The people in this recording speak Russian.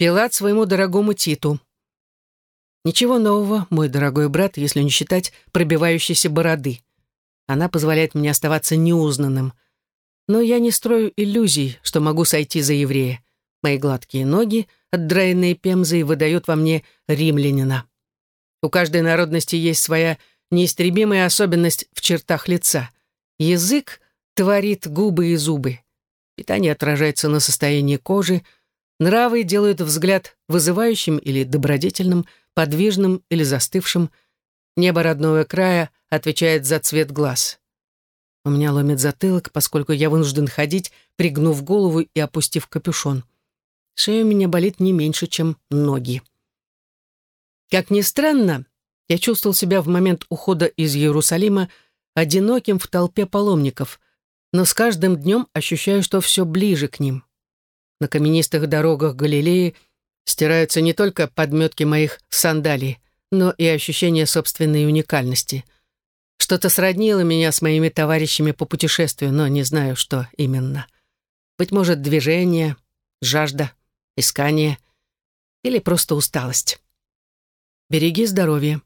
Пилат своему дорогому Титу. Ничего нового, мой дорогой брат, если не считать пробивающейся бороды. Она позволяет мне оставаться неузнанным. Но я не строю иллюзий, что могу сойти за еврея. Мои гладкие ноги, отдраенные пемзой, выдают во мне римлянина. У каждой народности есть своя неистребимая особенность в чертах лица. Язык творит губы и зубы. Питание отражается на состоянии кожи, нравы делают взгляд вызывающим или добродетельным, подвижным или застывшим. Небо родного края отвечает за цвет глаз. У меня ломит затылок, поскольку я вынужден ходить, пригнув голову и опустив капюшон. Шея у меня болит не меньше, чем ноги. Как ни странно, я чувствовал себя в момент ухода из Иерусалима одиноким в толпе паломников, но с каждым днем ощущаю, что все ближе к ним. На каменистых дорогах Галилеи стираются не только подметки моих сандалий, но и ощущение собственной уникальности. Что-то сроднило меня с моими товарищами по путешествию, но не знаю, что именно. Быть может, движение, жажда, искание или просто усталость. Береги здоровье.